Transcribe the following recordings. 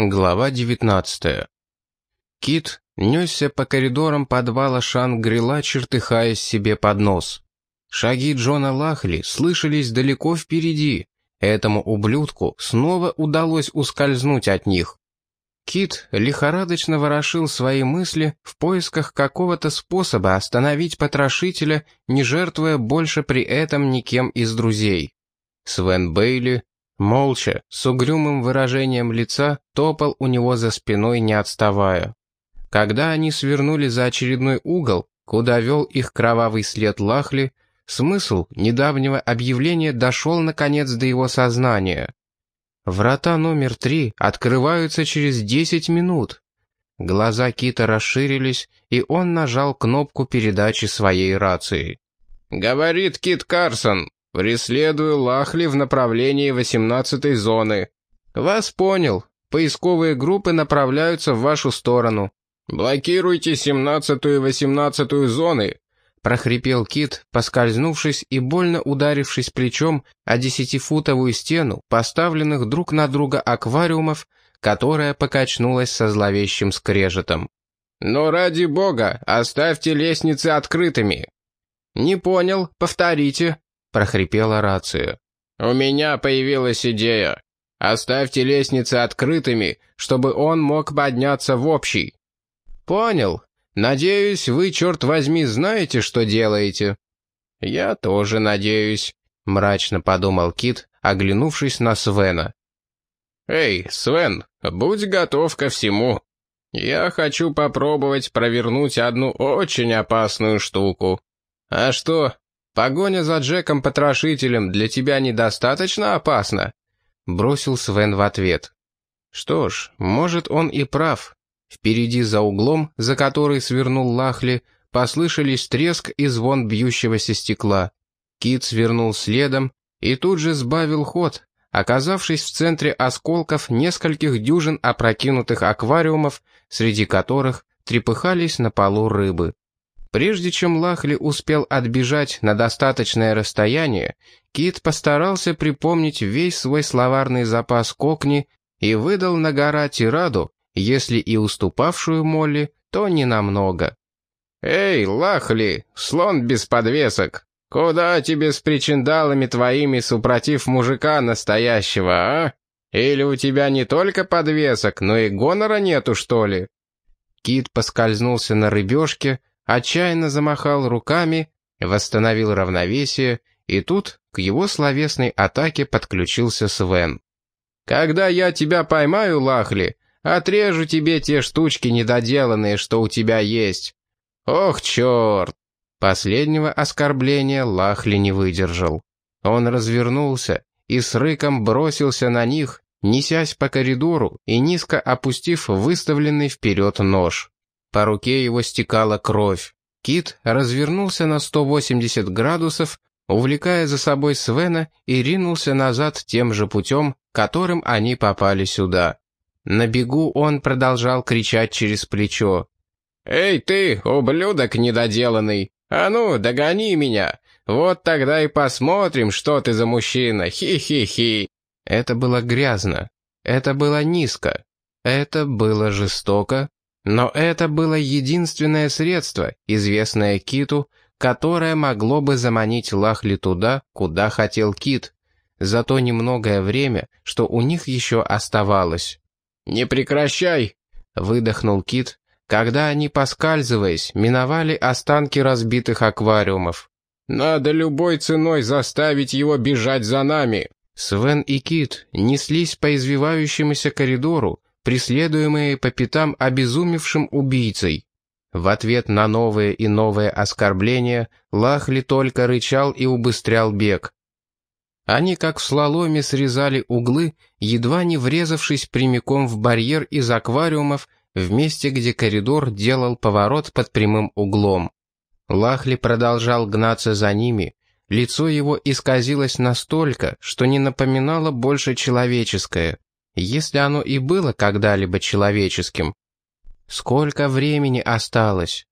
Глава 19 Кит несся по коридорам подвала Шангрила, чертыхаясь себе под нос. Шаги Джона Лахли слышались далеко впереди. Этому ублюдку снова удалось ускользнуть от них. Кит лихорадочно ворошил свои мысли в поисках какого-то способа остановить потрошителя, не жертвуя больше при этом никем из друзей. Свен Бейли, Молча, с угрюмым выражением лица, топал у него за спиной, не отставая. Когда они свернули за очередной угол, куда вел их кровавый след Лахли, смысл недавнего объявления дошел наконец до его сознания. Врата номер три открываются через десять минут. Глаза Кита расширились, и он нажал кнопку передачи своей рации. «Говорит Кит Карсон, Преследую Лахли в направлении 18-й зоны. Вас понял. Поисковые группы направляются в вашу сторону. Блокируйте 17-ю и 18-ю зоны, прохрипел Кит, поскользнувшись и больно ударившись плечом о десятифутовую стену, поставленных друг на друга аквариумов, которая покачнулась со зловещим скрежетом. «Но ради бога, оставьте лестницы открытыми!» «Не понял, повторите», — прохрипела рация. «У меня появилась идея. Оставьте лестницы открытыми, чтобы он мог подняться в общий». «Понял. Надеюсь, вы, черт возьми, знаете, что делаете». «Я тоже надеюсь», — мрачно подумал Кит, оглянувшись на Свена. «Эй, Свен, будь готов ко всему. Я хочу попробовать провернуть одну очень опасную штуку. А что, Погоня за Джеком-потрошителем для тебя недостаточно опасна?» Бросил Свен в ответ. Что ж, может он и прав. Впереди за углом, за который свернул Лахли, послышались треск и звон бьющегося стекла. Кит свернул следом и тут же сбавил ход, оказавшись в центре осколков нескольких дюжин опрокинутых аквариумов, среди которых трепыхались на полу рыбы. Прежде чем Лахли успел отбежать на достаточное расстояние, Кит постарался припомнить весь свой словарный запас кокни и выдал на гора тираду, если и уступавшую Молли, то не намного. «Эй, Лахли, слон без подвесок, куда тебе с причиндалами твоими супротив мужика настоящего, а? Или у тебя не только подвесок, но и гонора нету, что ли?» Кит поскользнулся на рыбешке, отчаянно замахал руками, восстановил равновесие, и тут к его словесной атаке подключился Свен. «Когда я тебя поймаю, Лахли, отрежу тебе те штучки недоделанные, что у тебя есть. Ох, черт!» Последнего оскорбления Лахли не выдержал. Он развернулся и с рыком бросился на них, несясь по коридору и низко опустив выставленный вперед нож. По руке его стекала кровь. Кит развернулся на 180 градусов, увлекая за собой Свена и ринулся назад тем же путем, которым они попали сюда. На бегу он продолжал кричать через плечо. «Эй ты, ублюдок недоделанный! А ну, догони меня! Вот тогда и посмотрим, что ты за мужчина! Хи-хи-хи!» Это было грязно. Это было низко. Это было жестоко. Но это было единственное средство, известное Киту, которое могло бы заманить Лахли туда, куда хотел Кит, за то немногое время, что у них еще оставалось. «Не прекращай!» — выдохнул Кит, когда они, поскальзываясь, миновали останки разбитых аквариумов. «Надо любой ценой заставить его бежать за нами!» Свен и Кит неслись по извивающемуся коридору, преследуемые по пятам обезумевшим убийцей. В ответ на новые и новые оскорбления Лахли только рычал и убыстрял бег. Они как в слаломе срезали углы, едва не врезавшись прямиком в барьер из аквариумов в месте, где коридор делал поворот под прямым углом. Лахли продолжал гнаться за ними, лицо его исказилось настолько, что не напоминало больше человеческое если оно и было когда-либо человеческим. Сколько времени осталось?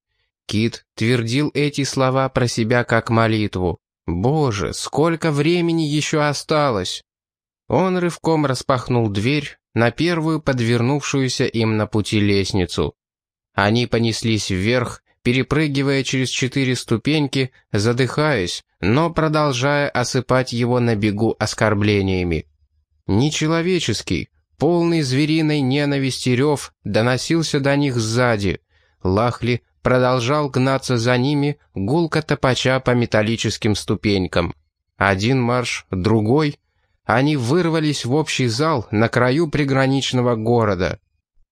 Кит твердил эти слова про себя как молитву. Боже, сколько времени еще осталось? Он рывком распахнул дверь, на первую подвернувшуюся им на пути лестницу. Они понеслись вверх, перепрыгивая через четыре ступеньки, задыхаясь, но продолжая осыпать его на бегу оскорблениями. Нечеловеческий, полный звериной ненависти рев доносился до них сзади. Лахли продолжал гнаться за ними, гулко топача по металлическим ступенькам. Один марш, другой. Они вырвались в общий зал на краю приграничного города.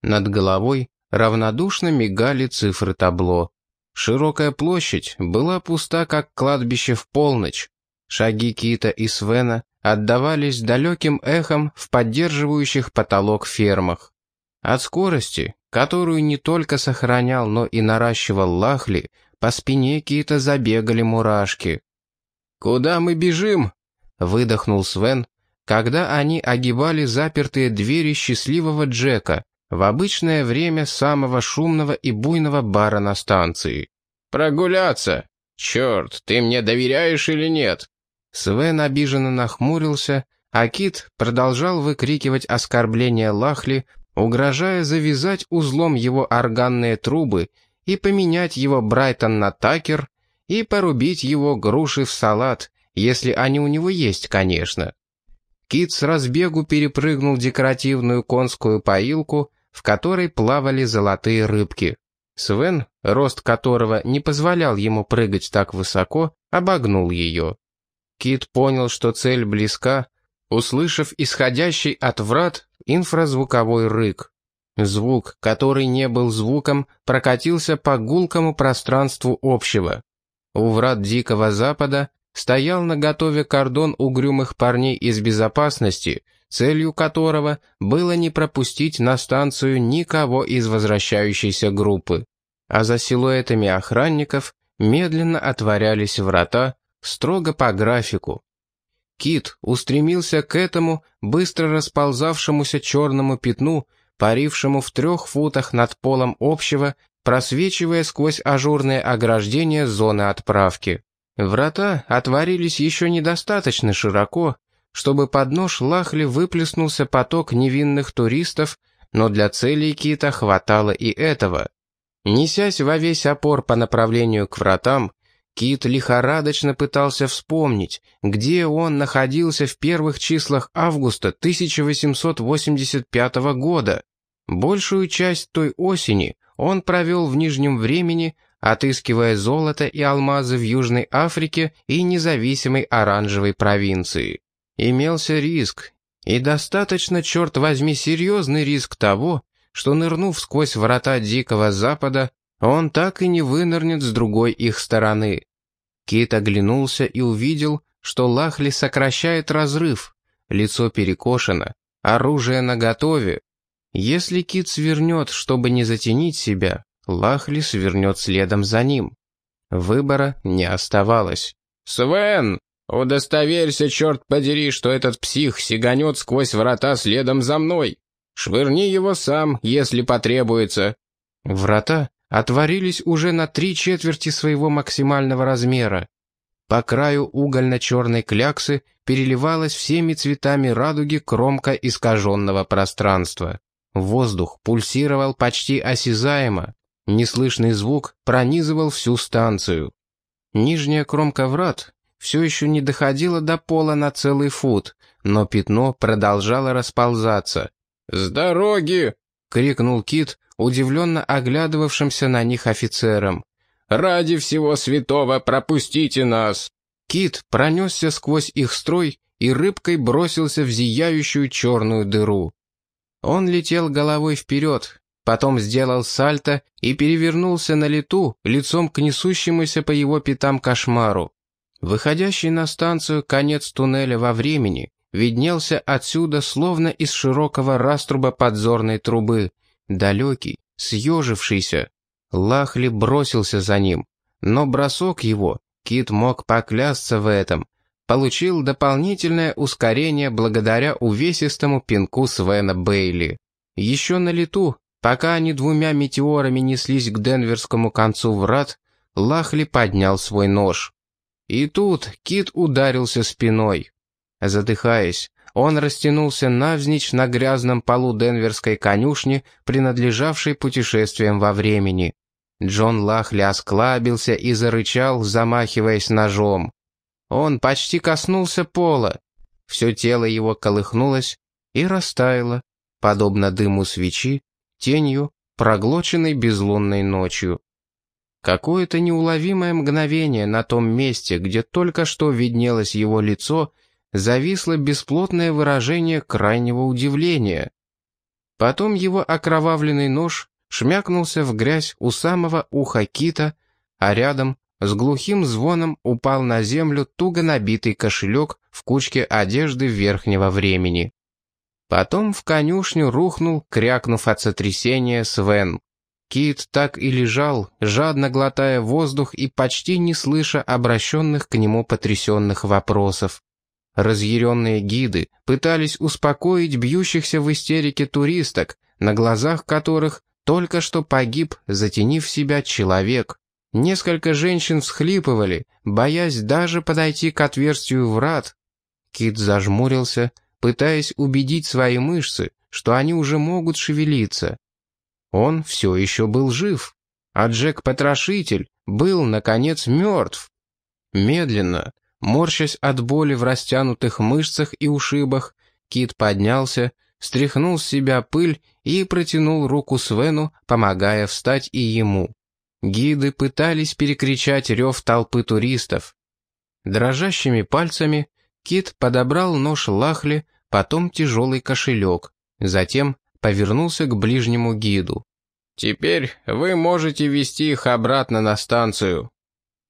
Над головой равнодушно мигали цифры табло. Широкая площадь была пуста, как кладбище в полночь. Шаги Кита и Свена отдавались далеким эхом в поддерживающих потолок фермах. От скорости, которую не только сохранял, но и наращивал Лахли, по спине Кита забегали мурашки. «Куда мы бежим?» — выдохнул Свен, когда они огибали запертые двери счастливого Джека, в обычное время самого шумного и буйного бара на станции. «Прогуляться! Черт, ты мне доверяешь или нет?» Свен обиженно нахмурился, а Кит продолжал выкрикивать оскорбления Лахли, угрожая завязать узлом его органные трубы и поменять его Брайтон на Такер и порубить его груши в салат, если они у него есть, конечно. Кит с разбегу перепрыгнул декоративную конскую поилку, в которой плавали золотые рыбки. Свен, рост которого не позволял ему прыгать так высоко, обогнул ее. Кит понял, что цель близка, услышав исходящий от врат инфразвуковой рык. Звук, который не был звуком, прокатился по гулкому пространству общего. У врат Дикого Запада стоял на готове кордон угрюмых парней из безопасности, целью которого было не пропустить на станцию никого из возвращающейся группы. А за силуэтами охранников медленно отворялись врата, строго по графику. Кит устремился к этому быстро расползавшемуся черному пятну, парившему в трех футах над полом общего, просвечивая сквозь ажурное ограждение зоны отправки. Врата отворились еще недостаточно широко, чтобы под нож Лахли выплеснулся поток невинных туристов, но для целей Кита хватало и этого. Несясь во весь опор по направлению к вратам, Кит лихорадочно пытался вспомнить, где он находился в первых числах августа 1885 года. Большую часть той осени он провел в Нижнем времени, отыскивая золото и алмазы в Южной Африке и независимой оранжевой провинции. Имелся риск, и достаточно, черт возьми, серьезный риск того, что, нырнув сквозь врата Дикого Запада, он так и не вынырнет с другой их стороны. Кит оглянулся и увидел, что Лахли сокращает разрыв, лицо перекошено, оружие наготове. Если Кит свернет, чтобы не затенить себя, Лахли свернет следом за ним. Выбора не оставалось. «Свен!» «Удостоверься, черт подери, что этот псих сиганет сквозь врата следом за мной. Швырни его сам, если потребуется». Врата отворились уже на три четверти своего максимального размера. По краю угольно-черной кляксы переливалась всеми цветами радуги кромка искаженного пространства. Воздух пульсировал почти осязаемо. Неслышный звук пронизывал всю станцию. Нижняя кромка врат все еще не доходило до пола на целый фут, но пятно продолжало расползаться. «С дороги!» — крикнул Кит, удивленно оглядывавшимся на них офицерам. «Ради всего святого пропустите нас!» Кит пронесся сквозь их строй и рыбкой бросился в зияющую черную дыру. Он летел головой вперед, потом сделал сальто и перевернулся на лету лицом к несущемуся по его пятам кошмару. Выходящий на станцию конец туннеля во времени виднелся отсюда словно из широкого раструба подзорной трубы, далекий, съежившийся. Лахли бросился за ним, но бросок его, Кит мог поклясться в этом, получил дополнительное ускорение благодаря увесистому пинку Свена Бейли. Еще на лету, пока они двумя метеорами неслись к денверскому концу врат, Лахли поднял свой нож. И тут Кит ударился спиной. Задыхаясь, он растянулся навзничь на грязном полу денверской конюшни, принадлежавшей путешествиям во времени. Джон Лахли осклабился и зарычал, замахиваясь ножом. Он почти коснулся пола. Все тело его колыхнулось и растаяло, подобно дыму свечи, тенью, проглоченной безлунной ночью. Какое-то неуловимое мгновение на том месте, где только что виднелось его лицо, зависло бесплотное выражение крайнего удивления. Потом его окровавленный нож шмякнулся в грязь у самого уха кита, а рядом с глухим звоном упал на землю туго набитый кошелек в кучке одежды верхнего времени. Потом в конюшню рухнул, крякнув от сотрясения, Свен. Кит так и лежал, жадно глотая воздух и почти не слыша обращенных к нему потрясенных вопросов. Разъяренные гиды пытались успокоить бьющихся в истерике туристок, на глазах которых только что погиб, затенив себя человек. Несколько женщин всхлипывали, боясь даже подойти к отверстию врат. Кит зажмурился, пытаясь убедить свои мышцы, что они уже могут шевелиться. Он все еще был жив, а Джек-потрошитель был, наконец, мертв. Медленно, морщась от боли в растянутых мышцах и ушибах, Кит поднялся, стряхнул с себя пыль и протянул руку Свену, помогая встать и ему. Гиды пытались перекричать рев толпы туристов. Дрожащими пальцами Кит подобрал нож Лахли, потом тяжелый кошелек, затем повернулся к ближнему гиду. «Теперь вы можете вести их обратно на станцию.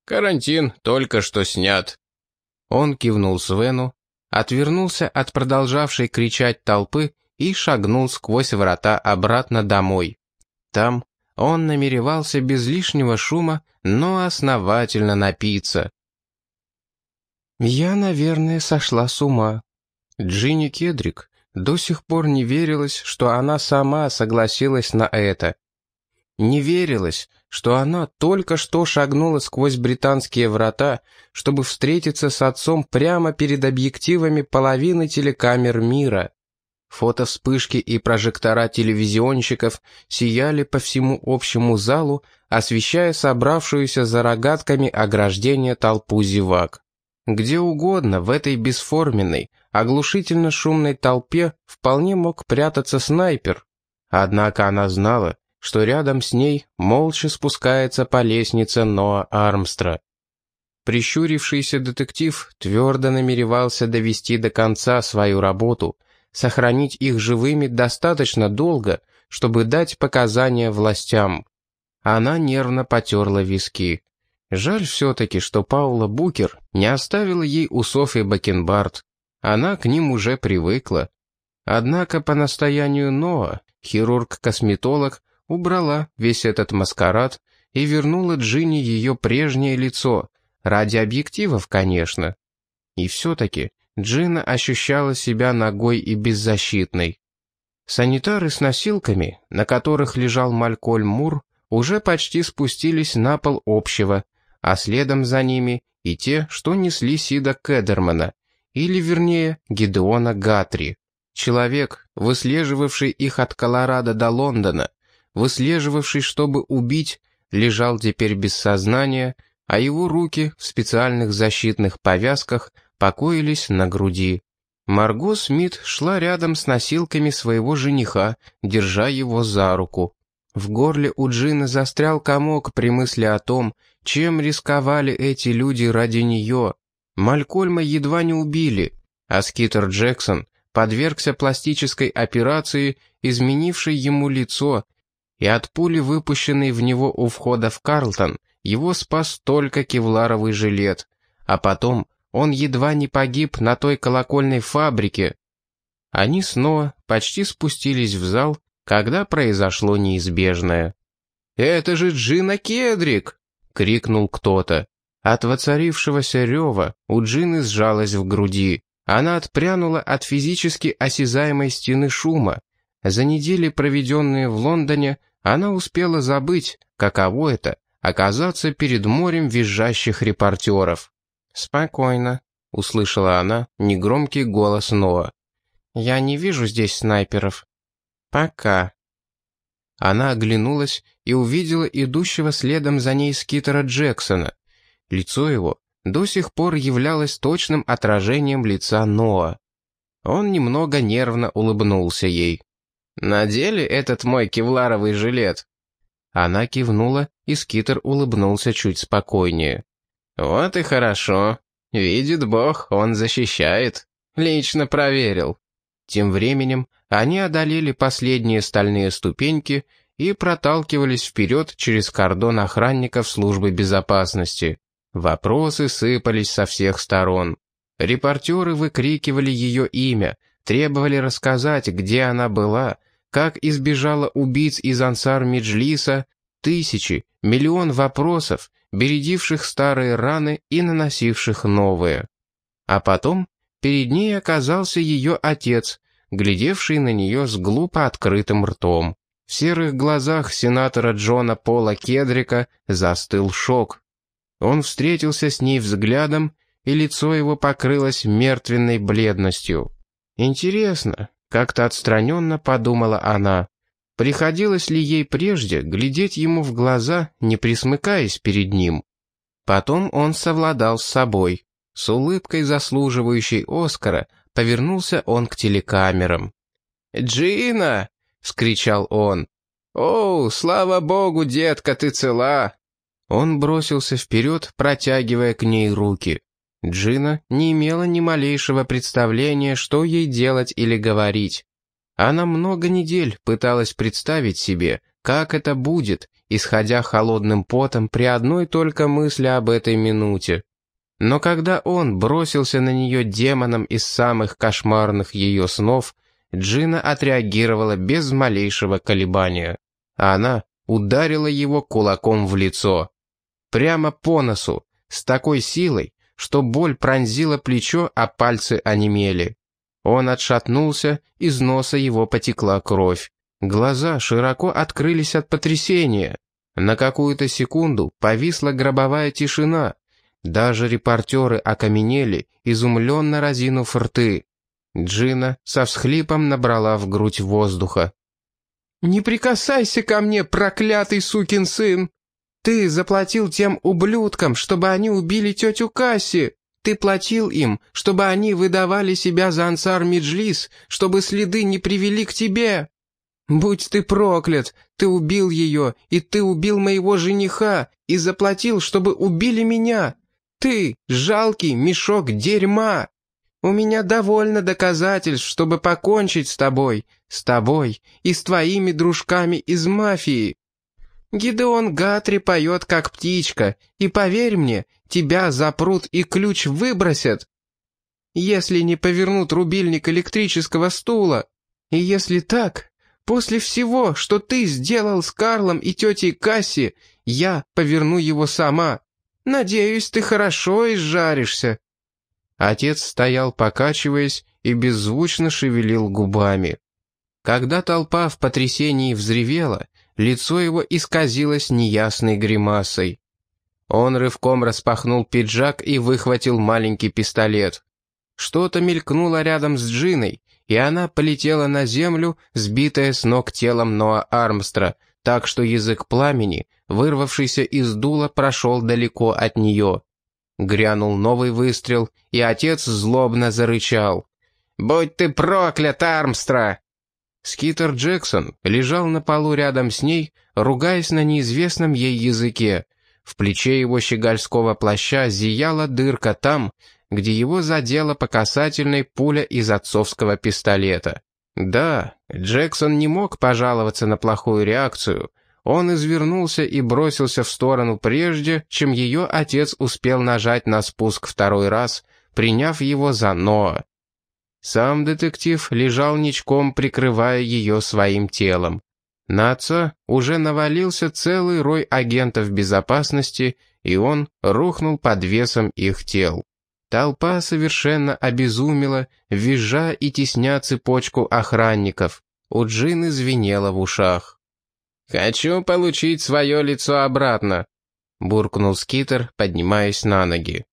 Карантин только что снят». Он кивнул Свену, отвернулся от продолжавшей кричать толпы и шагнул сквозь врата обратно домой. Там он намеревался без лишнего шума, но основательно напиться. «Я, наверное, сошла с ума». Джинни Кедрик до сих пор не верилось, что она сама согласилась на это. Не верилось, что она только что шагнула сквозь британские врата, чтобы встретиться с отцом прямо перед объективами половины телекамер мира. Фотовспышки и прожектора телевизионщиков сияли по всему общему залу, освещая собравшуюся за рогатками ограждение толпу зевак. Где угодно в этой бесформенной, оглушительно шумной толпе вполне мог прятаться снайпер. Однако она знала, что рядом с ней молча спускается по лестнице Ноа Армстра. Прищурившийся детектив твердо намеревался довести до конца свою работу, сохранить их живыми достаточно долго, чтобы дать показания властям. Она нервно потерла виски. Жаль все-таки, что Паула Букер не оставила ей усов и бакенбард. Она к ним уже привыкла. Однако по настоянию Ноа, хирург-косметолог, убрала весь этот маскарад и вернула Джинни ее прежнее лицо, ради объективов, конечно. И все-таки Джина ощущала себя ногой и беззащитной. Санитары с носилками, на которых лежал Малькольм Мур, уже почти спустились на пол общего, а следом за ними и те, что несли Сида Кедермана, или, вернее, Гидеона Гатри. Человек, выслеживавший их от Колорадо до Лондона, выслеживавший, чтобы убить, лежал теперь без сознания, а его руки в специальных защитных повязках покоились на груди. Марго Смит шла рядом с носилками своего жениха, держа его за руку. В горле у Джины застрял комок при мысли о том, чем рисковали эти люди ради нее. Малькольма едва не убили, а Скитер Джексон подвергся пластической операции, изменившей ему лицо, и от пули, выпущенной в него у входа в Карлтон, его спас только кевларовый жилет, а потом он едва не погиб на той колокольной фабрике. Они снова почти спустились в зал, когда произошло неизбежное. «Это же Джина Кедрик!» — крикнул кто-то. От воцарившегося рева у Джины сжалась в груди. Она отпрянула от физически осязаемой стены шума. За недели, проведенные в Лондоне, она успела забыть, каково это — оказаться перед морем визжащих репортеров. «Спокойно», — услышала она негромкий голос Ноа. «Я не вижу здесь снайперов. Пока». Она оглянулась и увидела идущего следом за ней скитера Джексона. Лицо его до сих пор являлось точным отражением лица Ноа. Он немного нервно улыбнулся ей. «Надели этот мой кевларовый жилет?» Она кивнула, и скитер улыбнулся чуть спокойнее. «Вот и хорошо. Видит Бог, он защищает. Лично проверил». Тем временем они одолели последние стальные ступеньки и проталкивались вперед через кордон охранников службы безопасности. Вопросы сыпались со всех сторон. Репортеры выкрикивали ее имя, требовали рассказать, где она была, как избежала убийц из ансар Меджлиса, тысячи, миллион вопросов, бередивших старые раны и наносивших новые. А потом перед ней оказался ее отец, глядевший на нее с глупо открытым ртом. В серых глазах сенатора Джона Пола Кедрика застыл шок. Он встретился с ней взглядом, и лицо его покрылось мертвенной бледностью. «Интересно», — как-то отстраненно подумала она, приходилось ли ей прежде глядеть ему в глаза, не присмыкаясь перед ним. Потом он совладал с собой. С улыбкой, заслуживающей Оскара, повернулся он к телекамерам. «Джина!» — вскричал он. «О, слава богу, детка, ты цела!» Он бросился вперед, протягивая к ней руки. Джина не имела ни малейшего представления, что ей делать или говорить. Она много недель пыталась представить себе, как это будет, исходя холодным потом при одной только мысли об этой минуте. Но когда он бросился на нее демоном из самых кошмарных ее снов, Джина отреагировала без малейшего колебания. Она ударила его кулаком в лицо. Прямо по носу, с такой силой, что боль пронзила плечо, а пальцы онемели. Он отшатнулся, из носа его потекла кровь. Глаза широко открылись от потрясения. На какую-то секунду повисла гробовая тишина. Даже репортеры окаменели, изумленно разинув рты. Джина со всхлипом набрала в грудь воздуха. «Не прикасайся ко мне, проклятый сукин сын! Ты заплатил тем ублюдкам, чтобы они убили тетю Касси! Ты платил им, чтобы они выдавали себя за ансар Меджлис, чтобы следы не привели к тебе! Будь ты проклят! Ты убил ее, и ты убил моего жениха, и заплатил, чтобы убили меня! Ты, жалкий мешок дерьма!» У меня довольно доказательств, чтобы покончить с тобой, с тобой и с твоими дружками из мафии. Гидеон Гатри поет как птичка, и поверь мне, тебя запрут и ключ выбросят. Если не повернут рубильник электрического стула, и если так, после всего, что ты сделал с Карлом и тетей Касси, я поверну его сама. Надеюсь, ты хорошо изжаришься». Отец стоял, покачиваясь, и беззвучно шевелил губами. Когда толпа в потрясении взревела, лицо его исказилось неясной гримасой. Он рывком распахнул пиджак и выхватил маленький пистолет. Что-то мелькнуло рядом с Джиной, и она полетела на землю, сбитая с ног телом Ноа Армстра, так что язык пламени, вырвавшийся из дула, прошел далеко от нее. Грянул новый выстрел, и отец злобно зарычал. «Будь ты проклят, Армстра!» Скитер Джексон лежал на полу рядом с ней, ругаясь на неизвестном ей языке. В плече его щегольского плаща зияла дырка там, где его задела по касательной пуля из отцовского пистолета. Да, Джексон не мог пожаловаться на плохую реакцию — он извернулся и бросился в сторону прежде, чем ее отец успел нажать на спуск второй раз, приняв его за Ноа. Сам детектив лежал ничком, прикрывая ее своим телом. На отца уже навалился целый рой агентов безопасности, и он рухнул под весом их тел. Толпа совершенно обезумела, визжа и тесня цепочку охранников. У Джины звенело в ушах. «Хочу получить свое лицо обратно», — буркнул Скитер, поднимаясь на ноги.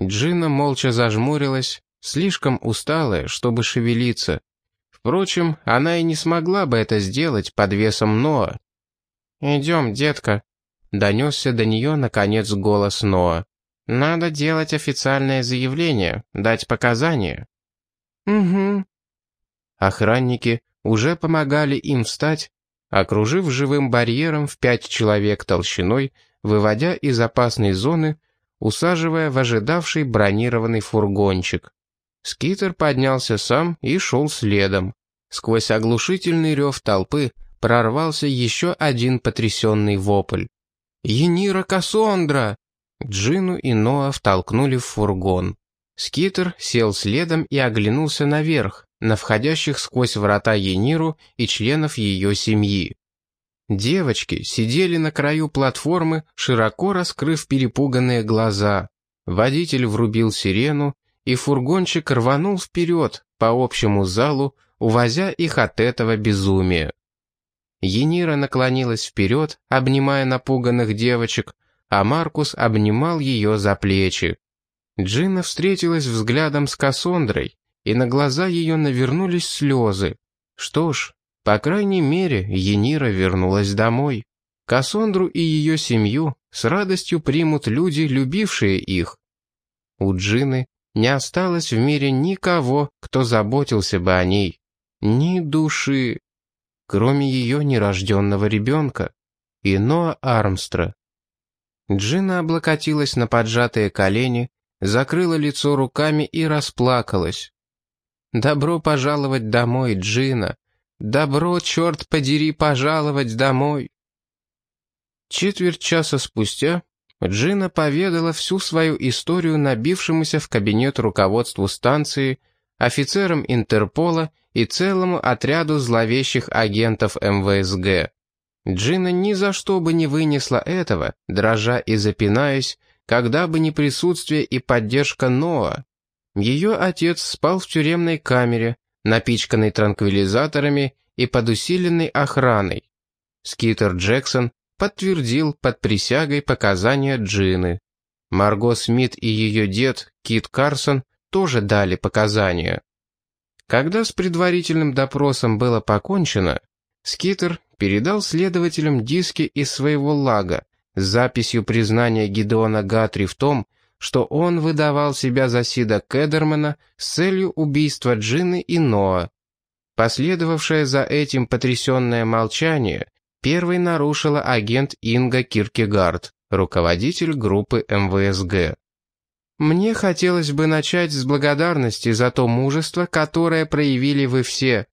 Джина молча зажмурилась, слишком усталая, чтобы шевелиться. Впрочем, она и не смогла бы это сделать под весом Ноа. «Идем, детка», — донесся до нее, наконец, голос Ноа. «Надо делать официальное заявление, дать показания». «Угу». Охранники уже помогали им встать, окружив живым барьером в пять человек толщиной, выводя из опасной зоны, усаживая в ожидавший бронированный фургончик. Скитер поднялся сам и шел следом. Сквозь оглушительный рев толпы прорвался еще один потрясенный вопль. «Енира Кассондра!» Джину и Ноа втолкнули в фургон. Скитер сел следом и оглянулся наверх, на входящих сквозь врата Ениру и членов ее семьи. Девочки сидели на краю платформы, широко раскрыв перепуганные глаза. Водитель врубил сирену, и фургончик рванул вперед по общему залу, увозя их от этого безумия. Енира наклонилась вперед, обнимая напуганных девочек, а Маркус обнимал ее за плечи. Джина встретилась взглядом с Кассандрой, и на глаза ее навернулись слезы. Что ж, по крайней мере, Енира вернулась домой. Кассандру и ее семью с радостью примут люди, любившие их. У Джины не осталось в мире никого, кто заботился бы о ней. Ни души, кроме ее нерожденного ребенка, и Ноа Армстра. Джина облокотилась на поджатые колени, закрыла лицо руками и расплакалась. «Добро пожаловать домой, Джина! Добро, черт подери, пожаловать домой!» Четверть часа спустя Джина поведала всю свою историю набившемуся в кабинет руководству станции, офицерам Интерпола и целому отряду зловещих агентов МВСГ. Джина ни за что бы не вынесла этого, дрожа и запинаясь, когда бы не присутствие и поддержка Ноа. Ее отец спал в тюремной камере, напичканной транквилизаторами и под усиленной охраной. Скитер Джексон подтвердил под присягой показания Джины. Марго Смит и ее дед, Кит Карсон, тоже дали показания. Когда с предварительным допросом было покончено, Скитер передал следователям диски из своего лага, с записью признания Гидеона Гатри в том, что он выдавал себя за Сида Кедермана с целью убийства Джины и Ноа. Последовавшее за этим потрясенное молчание первой нарушила агент Инга Киркегард, руководитель группы МВСГ. «Мне хотелось бы начать с благодарности за то мужество, которое проявили вы все.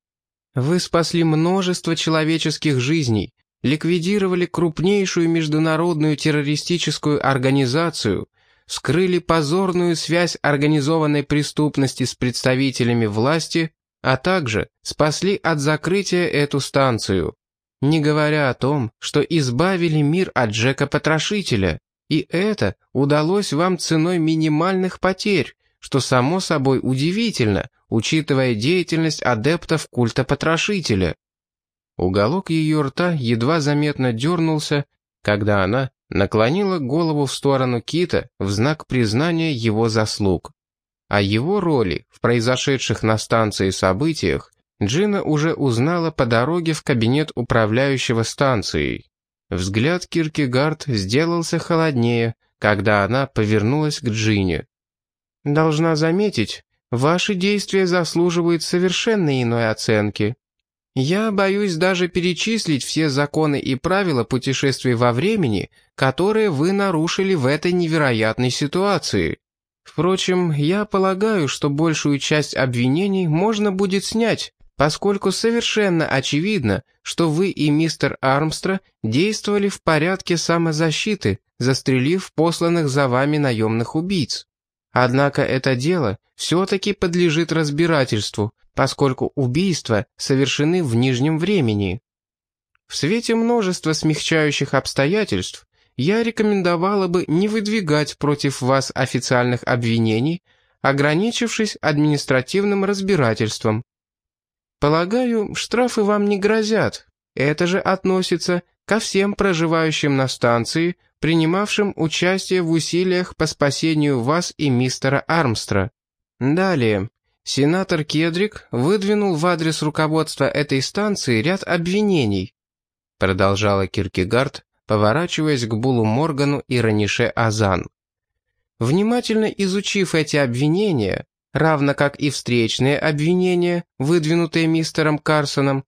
Вы спасли множество человеческих жизней, ликвидировали крупнейшую международную террористическую организацию, скрыли позорную связь организованной преступности с представителями власти, а также спасли от закрытия эту станцию. Не говоря о том, что избавили мир от Джека-потрошителя. И это удалось вам ценой минимальных потерь, что само собой удивительно, учитывая деятельность адептов культа потрошителя. Уголок ее рта едва заметно дернулся, когда она наклонила голову в сторону Кита в знак признания его заслуг. О его роли в произошедших на станции событиях Джина уже узнала по дороге в кабинет управляющего станцией. Взгляд Киркегард сделался холоднее, когда она повернулась к Джине. «Должна заметить, ваши действия заслуживают совершенно иной оценки. Я боюсь даже перечислить все законы и правила путешествий во времени, которые вы нарушили в этой невероятной ситуации. Впрочем, я полагаю, что большую часть обвинений можно будет снять, поскольку совершенно очевидно, что вы и мистер Армстра действовали в порядке самозащиты, застрелив посланных за вами наемных убийц. Однако это дело все-таки подлежит разбирательству, поскольку убийства совершены в нижнем времени. В свете множества смягчающих обстоятельств я рекомендовала бы не выдвигать против вас официальных обвинений, ограничившись административным разбирательством. Полагаю, штрафы вам не грозят. Это же относится ко всем проживающим на станции, принимавшим участие в усилиях по спасению вас и мистера Армстра. Далее. Сенатор Кедрик выдвинул в адрес руководства этой станции ряд обвинений, продолжала Киркегард, поворачиваясь к Булу Моргану и Ранише Азан. Внимательно изучив эти обвинения, равно как и встречные обвинения, выдвинутые мистером Карсоном,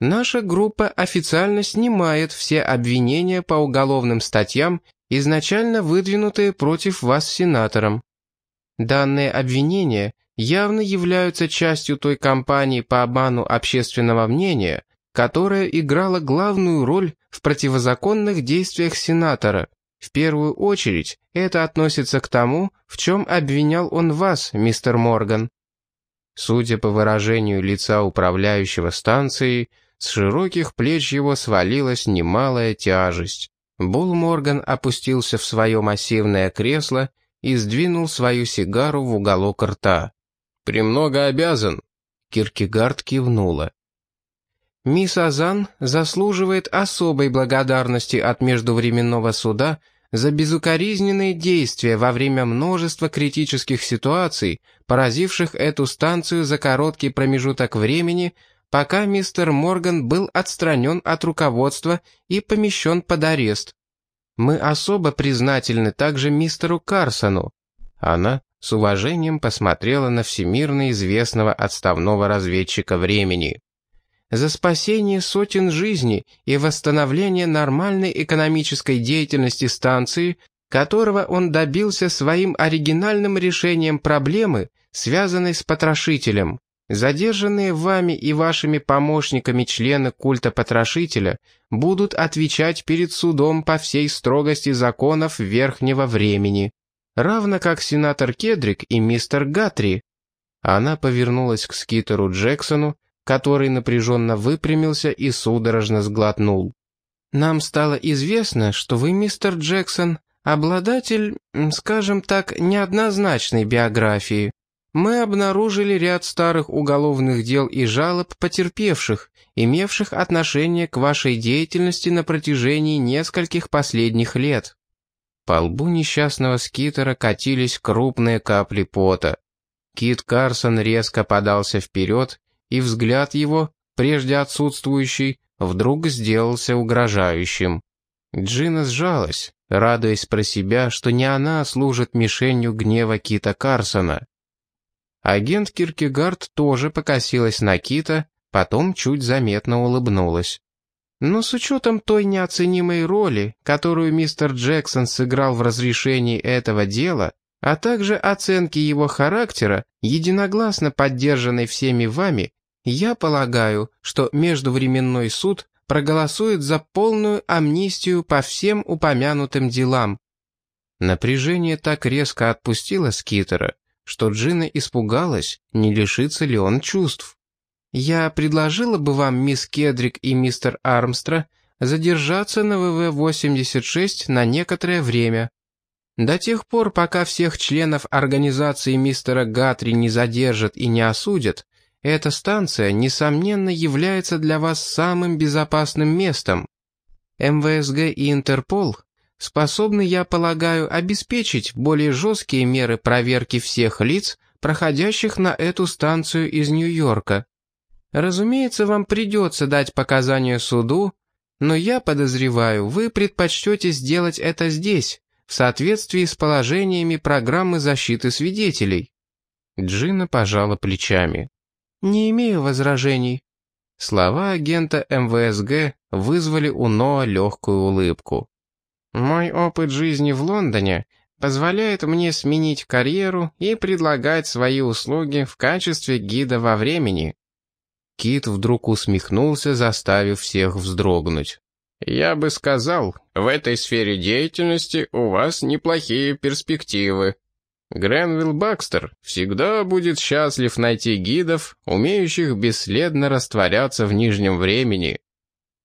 наша группа официально снимает все обвинения по уголовным статьям, изначально выдвинутые против вас сенатором. Данные обвинения явно являются частью той кампании по обману общественного мнения, которая играла главную роль в противозаконных действиях сенатора. В первую очередь, это относится к тому, в чем обвинял он вас, мистер Морган. Судя по выражению лица управляющего станцией, с широких плеч его свалилась немалая тяжесть. Бул Морган опустился в свое массивное кресло и сдвинул свою сигару в уголок рта. «Премного обязан», — Киркегард кивнула. Мисс Азан заслуживает особой благодарности от Междувременного суда за безукоризненные действия во время множества критических ситуаций, поразивших эту станцию за короткий промежуток времени, пока мистер Морган был отстранен от руководства и помещен под арест. Мы особо признательны также мистеру Карсону. Она с уважением посмотрела на всемирно известного отставного разведчика времени за спасение сотен жизней и восстановление нормальной экономической деятельности станции, которого он добился своим оригинальным решением проблемы, связанной с потрошителем. Задержанные вами и вашими помощниками члены культа потрошителя будут отвечать перед судом по всей строгости законов верхнего времени, равно как сенатор Кедрик и мистер Гатри. Она повернулась к скитеру Джексону, который напряженно выпрямился и судорожно сглотнул. «Нам стало известно, что вы, мистер Джексон, обладатель, скажем так, неоднозначной биографии. Мы обнаружили ряд старых уголовных дел и жалоб потерпевших, имевших отношение к вашей деятельности на протяжении нескольких последних лет». По лбу несчастного скитера катились крупные капли пота. Кит Карсон резко подался вперед и взгляд его, прежде отсутствующий, вдруг сделался угрожающим. Джина сжалась, радуясь про себя, что не она служит мишенью гнева Кита Карсона. Агент Киркегард тоже покосилась на Кита, потом чуть заметно улыбнулась. Но с учетом той неоценимой роли, которую мистер Джексон сыграл в разрешении этого дела, а также оценки его характера, единогласно поддержанной всеми вами, я полагаю, что Междувременной суд проголосует за полную амнистию по всем упомянутым делам. Напряжение так резко отпустило Скитера, что Джина испугалась, не лишится ли он чувств. Я предложила бы вам, мисс Кедрик и мистер Армстра, задержаться на ВВ-86 на некоторое время. До тех пор, пока всех членов организации мистера Гатри не задержат и не осудят, эта станция, несомненно, является для вас самым безопасным местом. МВСГ и Интерпол способны, я полагаю, обеспечить более жесткие меры проверки всех лиц, проходящих на эту станцию из Нью-Йорка. Разумеется, вам придется дать показания суду, но я подозреваю, вы предпочтете сделать это здесь, в соответствии с положениями программы защиты свидетелей». Джина пожала плечами. «Не имею возражений». Слова агента МВСГ вызвали у Ноа легкую улыбку. «Мой опыт жизни в Лондоне позволяет мне сменить карьеру и предлагать свои услуги в качестве гида во времени». Кит вдруг усмехнулся, заставив всех вздрогнуть. «Я бы сказал, в этой сфере деятельности у вас неплохие перспективы», Гренвилл Бакстер всегда будет счастлив найти гидов, умеющих бесследно растворяться в нижнем времени.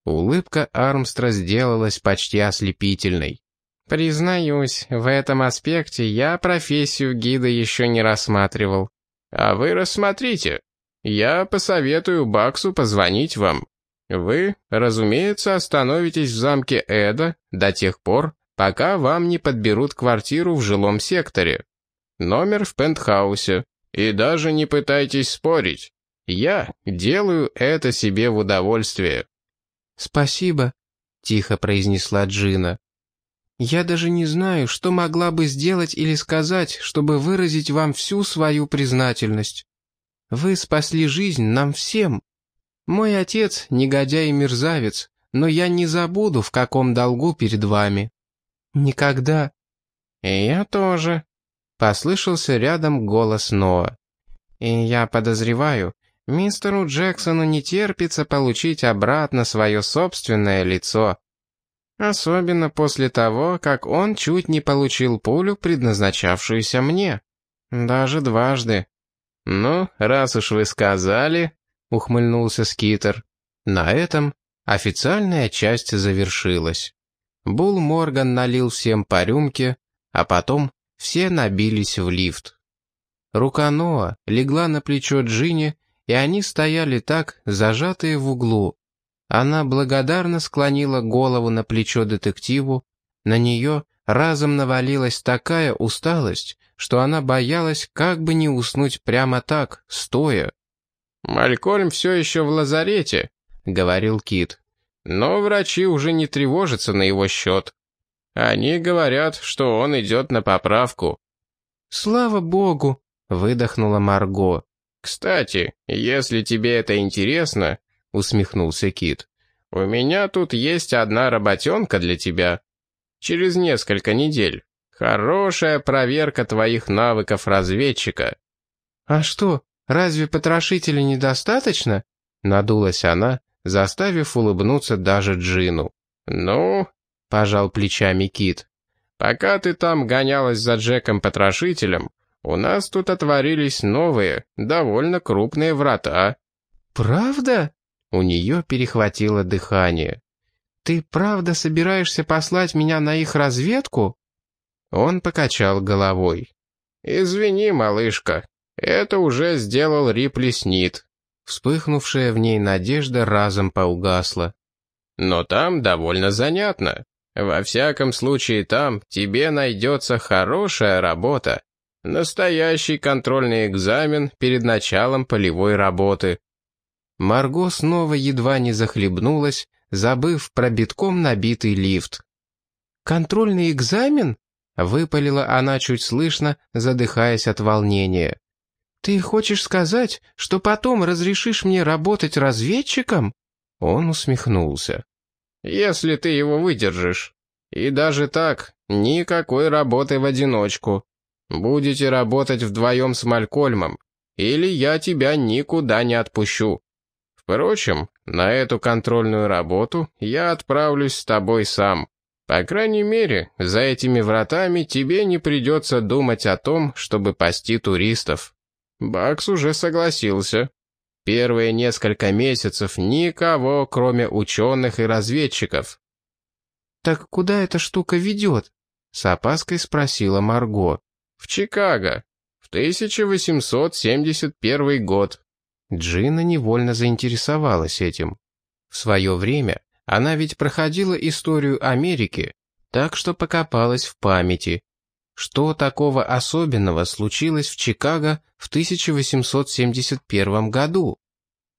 Улыбка Армстра сделалась почти ослепительной. «Признаюсь, в этом аспекте я профессию гида еще не рассматривал. А вы рассмотрите. Я посоветую Баксу позвонить вам. Вы, разумеется, остановитесь в замке Эда до тех пор, пока вам не подберут квартиру в жилом секторе. Номер в пентхаусе. И даже не пытайтесь спорить. Я делаю это себе в удовольствие». «Спасибо», — тихо произнесла Джина. «Я даже не знаю, что могла бы сделать или сказать, чтобы выразить вам всю свою признательность. Вы спасли жизнь нам всем. Мой отец — негодяй и мерзавец, но я не забуду, в каком долгу перед вами. Никогда». «И я тоже», — послышался рядом голос Ноа. «И я подозреваю, мистеру Джексону не терпится получить обратно свое собственное лицо. Особенно после того, как он чуть не получил пулю, предназначавшуюся мне. Даже дважды. «Ну, раз уж вы сказали», — ухмыльнулся Скитер. На этом официальная часть завершилась. Бул Морган налил всем по рюмке, а потом все набились в лифт. Рука Ноа легла на плечо Джинни, и они стояли так, зажатые в углу. Она благодарно склонила голову на плечо детективу, на нее разом навалилась такая усталость, что она боялась как бы не уснуть прямо так, стоя. «Малькольм все еще в лазарете», — говорил Кит. «Но врачи уже не тревожатся на его счет. Они говорят, что он идет на поправку». «Слава богу!» — выдохнула Марго. «Кстати, если тебе это интересно», — усмехнулся Кит, «у меня тут есть одна работенка для тебя. Через несколько недель. Хорошая проверка твоих навыков разведчика». «А что, разве потрошителя недостаточно?» Надулась она, заставив улыбнуться даже Джину. «Ну?» — пожал плечами Кит. «Пока ты там гонялась за Джеком-потрошителем, у нас тут отворились новые, довольно крупные врата». «Правда?» У нее перехватило дыхание. «Ты правда собираешься послать меня на их разведку?» Он покачал головой. «Извини, малышка, это уже сделал Рипли Снит». Вспыхнувшая в ней надежда разом поугасла. «Но там довольно занятно. Во всяком случае, там тебе найдется хорошая работа. Настоящий контрольный экзамен перед началом полевой работы». Марго снова едва не захлебнулась, забыв про битком набитый лифт. «Контрольный экзамен?» Выпалила она чуть слышно, задыхаясь от волнения. «Ты хочешь сказать, что потом разрешишь мне работать разведчиком?» Он усмехнулся. «Если ты его выдержишь. И даже так, никакой работы в одиночку. Будете работать вдвоем с Малькольмом, или я тебя никуда не отпущу. Впрочем, на эту контрольную работу я отправлюсь с тобой сам. По крайней мере, за этими вратами тебе не придется думать о том, чтобы пасти туристов. Бакс уже согласился. Первые несколько месяцев никого, кроме ученых и разведчиков. «Так куда эта штука ведет?» — с опаской спросила Марго. «В Чикаго. В 1871 год». Джина невольно заинтересовалась этим. В свое время она ведь проходила историю Америки, так что покопалась в памяти. Что такого особенного случилось в Чикаго в 1871 году?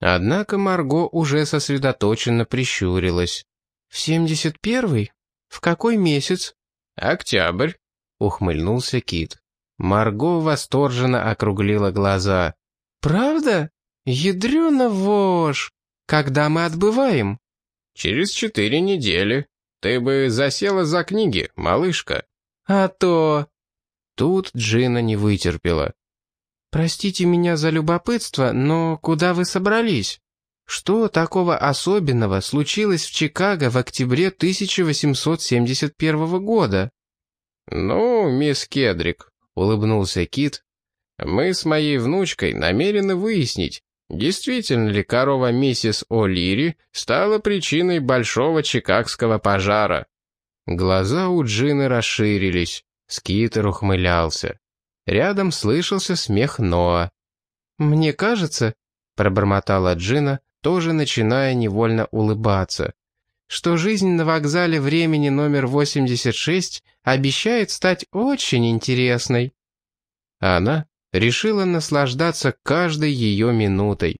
Однако Марго уже сосредоточенно прищурилась. «В 71-й? В какой месяц?» «Октябрь», — ухмыльнулся Кит. Марго восторженно округлила глаза. «Правда? Ядрёна вошь! Когда мы отбываем?» «Через четыре недели. Ты бы засела за книги, малышка». «А то...» Тут Джина не вытерпела. «Простите меня за любопытство, но куда вы собрались? Что такого особенного случилось в Чикаго в октябре 1871 года?» «Ну, мисс Кедрик», — улыбнулся Кит, — «мы с моей внучкой намерены выяснить, Действительно ли корова миссис О'Лири стала причиной большого чикагского пожара? Глаза у Джины расширились. Скитер ухмылялся. Рядом слышался смех Ноа. «Мне кажется», — пробормотала Джина, тоже начиная невольно улыбаться, «что жизнь на вокзале времени номер 86 обещает стать очень интересной». Она решила наслаждаться каждой ее минутой.